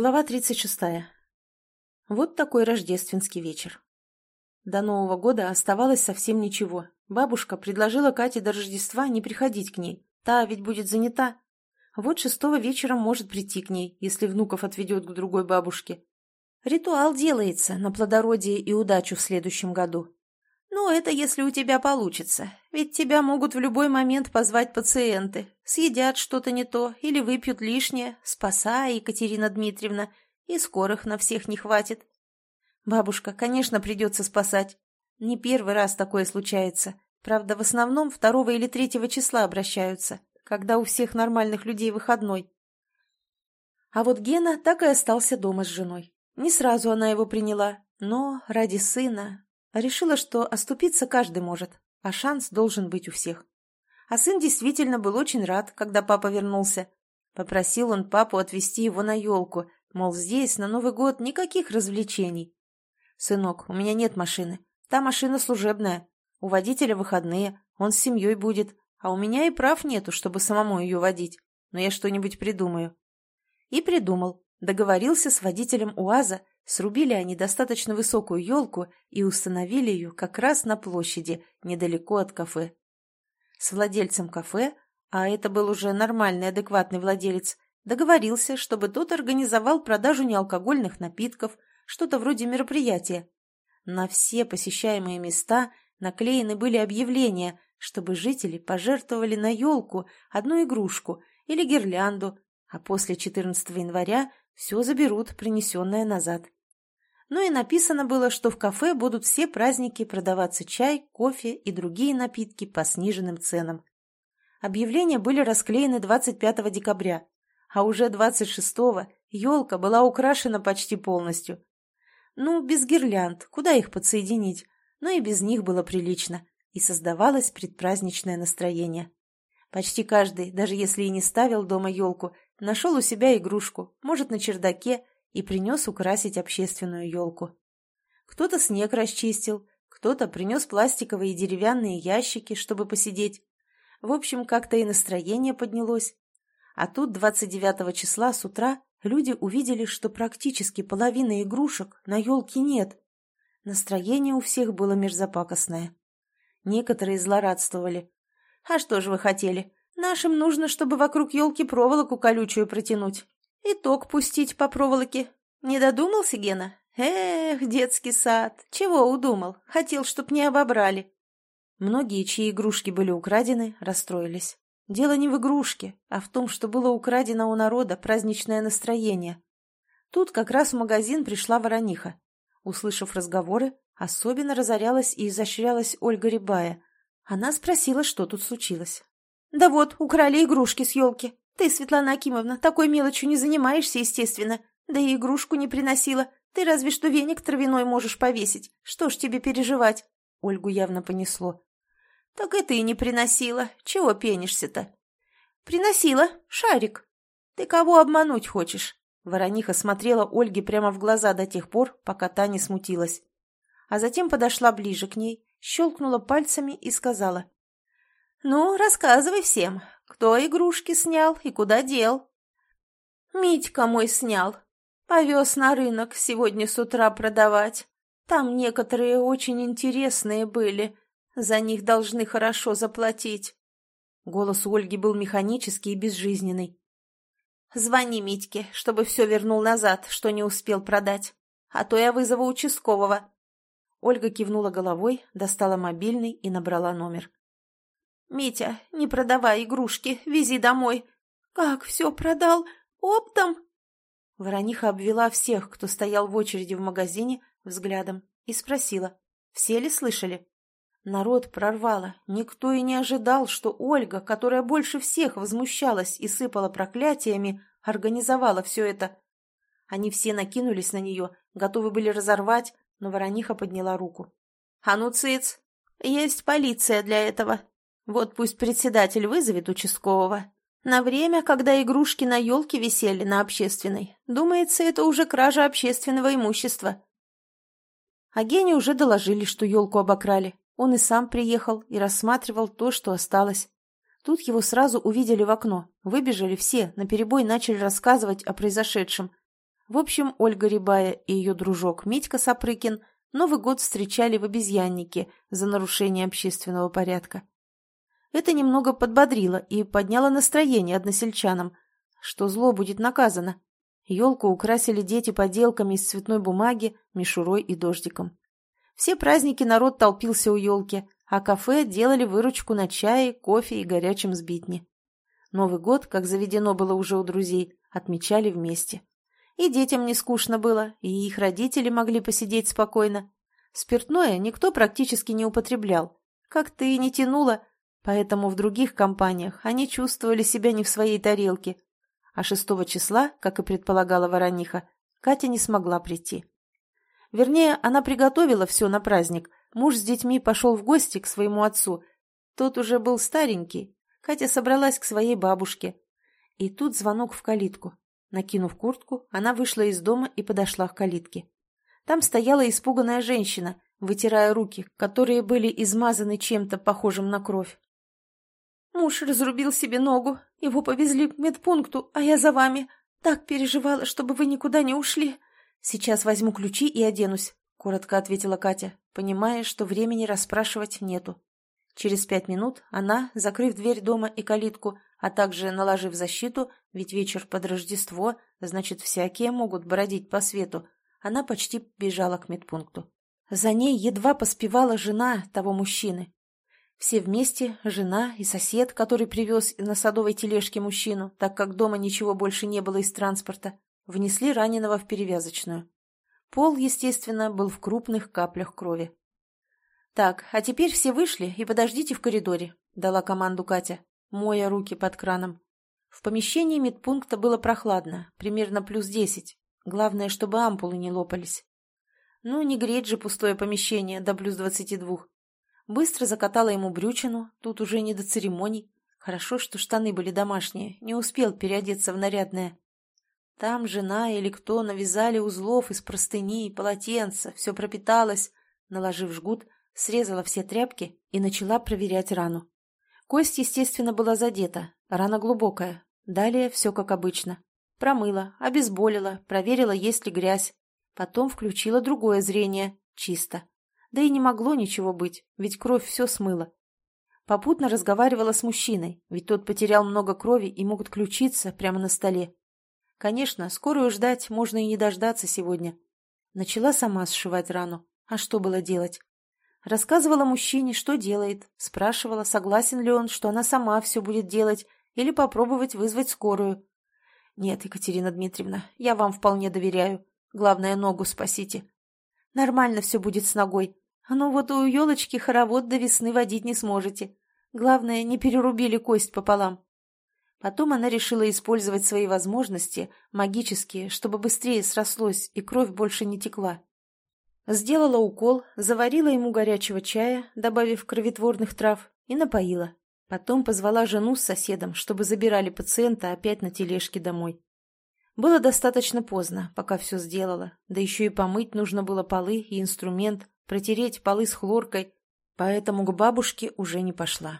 Глава 36. Вот такой рождественский вечер. До Нового года оставалось совсем ничего. Бабушка предложила Кате до Рождества не приходить к ней. Та ведь будет занята. Вот шестого вечера может прийти к ней, если внуков отведет к другой бабушке. Ритуал делается на плодородие и удачу в следующем году. Ну, это если у тебя получится. Ведь тебя могут в любой момент позвать пациенты. Съедят что-то не то или выпьют лишнее. Спасай, Екатерина Дмитриевна. И скорых на всех не хватит. Бабушка, конечно, придется спасать. Не первый раз такое случается. Правда, в основном второго или третьего числа обращаются, когда у всех нормальных людей выходной. А вот Гена так и остался дома с женой. Не сразу она его приняла, но ради сына, Решила, что оступиться каждый может, а шанс должен быть у всех. А сын действительно был очень рад, когда папа вернулся. Попросил он папу отвезти его на елку, мол, здесь на Новый год никаких развлечений. «Сынок, у меня нет машины. Та машина служебная. У водителя выходные, он с семьей будет, а у меня и прав нету, чтобы самому ее водить. Но я что-нибудь придумаю». И придумал. Договорился с водителем УАЗа, Срубили они достаточно высокую елку и установили ее как раз на площади, недалеко от кафе. С владельцем кафе, а это был уже нормальный, адекватный владелец, договорился, чтобы тот организовал продажу неалкогольных напитков, что-то вроде мероприятия. На все посещаемые места наклеены были объявления, чтобы жители пожертвовали на елку одну игрушку или гирлянду, а после 14 января все заберут, принесенное назад. Ну и написано было, что в кафе будут все праздники продаваться чай, кофе и другие напитки по сниженным ценам. Объявления были расклеены 25 декабря, а уже 26-го елка была украшена почти полностью. Ну, без гирлянд, куда их подсоединить? Но и без них было прилично, и создавалось предпраздничное настроение. Почти каждый, даже если и не ставил дома елку, нашел у себя игрушку, может, на чердаке, и принес украсить общественную елку. Кто-то снег расчистил, кто-то принес пластиковые и деревянные ящики, чтобы посидеть. В общем, как-то и настроение поднялось. А тут 29 числа с утра люди увидели, что практически половины игрушек на елке нет. Настроение у всех было мерзопакостное. Некоторые злорадствовали. «А что же вы хотели? Нашим нужно, чтобы вокруг елки проволоку колючую протянуть. Итог пустить по проволоке. Не додумался, Гена? Эх, детский сад. Чего удумал? Хотел, чтоб не обобрали. Многие, чьи игрушки были украдены, расстроились. Дело не в игрушке, а в том, что было украдено у народа праздничное настроение. Тут как раз в магазин пришла ворониха. Услышав разговоры, особенно разорялась и изощрялась Ольга Рябая. Она спросила, что тут случилось. «Да вот, украли игрушки с елки. Ты, Светлана Акимовна, такой мелочью не занимаешься, естественно. Да и игрушку не приносила. Ты разве что веник травяной можешь повесить. Что ж тебе переживать?» Ольгу явно понесло. «Так и ты не приносила. Чего пенишься-то?» «Приносила. Шарик. Ты кого обмануть хочешь?» Ворониха смотрела Ольге прямо в глаза до тех пор, пока та не смутилась. А затем подошла ближе к ней, щелкнула пальцами и сказала. «Ну, рассказывай всем, кто игрушки снял и куда дел?» «Митька мой снял. Повез на рынок сегодня с утра продавать. Там некоторые очень интересные были. За них должны хорошо заплатить». Голос Ольги был механический и безжизненный. «Звони Митьке, чтобы все вернул назад, что не успел продать. А то я вызову участкового». Ольга кивнула головой, достала мобильный и набрала номер. «Митя, не продавай игрушки, вези домой». «Как, все продал? Оптом?» Ворониха обвела всех, кто стоял в очереди в магазине, взглядом и спросила, все ли слышали. Народ прорвало, никто и не ожидал, что Ольга, которая больше всех возмущалась и сыпала проклятиями, организовала все это. Они все накинулись на нее, готовы были разорвать, но Ворониха подняла руку. «А ну, цыц! Есть полиция для этого!» Вот пусть председатель вызовет участкового. На время, когда игрушки на елке висели на общественной, думается, это уже кража общественного имущества. А Гене уже доложили, что елку обокрали. Он и сам приехал и рассматривал то, что осталось. Тут его сразу увидели в окно, выбежали все, наперебой начали рассказывать о произошедшем. В общем, Ольга Рябая и ее дружок Митька Сапрыкин Новый год встречали в обезьяннике за нарушение общественного порядка. Это немного подбодрило и подняло настроение односельчанам, что зло будет наказано. Елку украсили дети поделками из цветной бумаги, мишурой и дождиком. Все праздники народ толпился у елки, а кафе делали выручку на чае, кофе и горячем сбитне. Новый год, как заведено было уже у друзей, отмечали вместе. И детям не скучно было, и их родители могли посидеть спокойно. Спиртное никто практически не употреблял. Как-то и не тянуло, поэтому в других компаниях они чувствовали себя не в своей тарелке. А шестого числа, как и предполагала Ворониха, Катя не смогла прийти. Вернее, она приготовила все на праздник. Муж с детьми пошел в гости к своему отцу. Тот уже был старенький. Катя собралась к своей бабушке. И тут звонок в калитку. Накинув куртку, она вышла из дома и подошла к калитке. Там стояла испуганная женщина, вытирая руки, которые были измазаны чем-то похожим на кровь. «Муж разрубил себе ногу. Его повезли к медпункту, а я за вами. Так переживала, чтобы вы никуда не ушли. Сейчас возьму ключи и оденусь», — коротко ответила Катя, понимая, что времени расспрашивать нету. Через пять минут она, закрыв дверь дома и калитку, а также наложив защиту, ведь вечер под Рождество, значит, всякие могут бродить по свету, она почти бежала к медпункту. За ней едва поспевала жена того мужчины. Все вместе, жена и сосед, который привез на садовой тележке мужчину, так как дома ничего больше не было из транспорта, внесли раненого в перевязочную. Пол, естественно, был в крупных каплях крови. «Так, а теперь все вышли и подождите в коридоре», — дала команду Катя, моя руки под краном. В помещении медпункта было прохладно, примерно плюс десять. Главное, чтобы ампулы не лопались. Ну, не греть же пустое помещение до плюс двадцати двух. Быстро закатала ему брючину, тут уже не до церемоний. Хорошо, что штаны были домашние, не успел переодеться в нарядное. Там жена или кто навязали узлов из простыни и полотенца, все пропиталось. Наложив жгут, срезала все тряпки и начала проверять рану. Кость, естественно, была задета, рана глубокая. Далее все как обычно. Промыла, обезболила, проверила, есть ли грязь. Потом включила другое зрение. Чисто. Да и не могло ничего быть, ведь кровь все смыла. Попутно разговаривала с мужчиной, ведь тот потерял много крови и мог отключиться прямо на столе. Конечно, скорую ждать можно и не дождаться сегодня. Начала сама сшивать рану. А что было делать? Рассказывала мужчине, что делает, спрашивала, согласен ли он, что она сама все будет делать, или попробовать вызвать скорую. «Нет, Екатерина Дмитриевна, я вам вполне доверяю. Главное, ногу спасите. Нормально все будет с ногой. Ну вот у елочки хоровод до весны водить не сможете. Главное, не перерубили кость пополам». Потом она решила использовать свои возможности, магические, чтобы быстрее срослось и кровь больше не текла. Сделала укол, заварила ему горячего чая, добавив кровотворных трав, и напоила. Потом позвала жену с соседом, чтобы забирали пациента опять на тележке домой. Было достаточно поздно, пока все сделала, да еще и помыть нужно было полы и инструмент, протереть полы с хлоркой, поэтому к бабушке уже не пошла.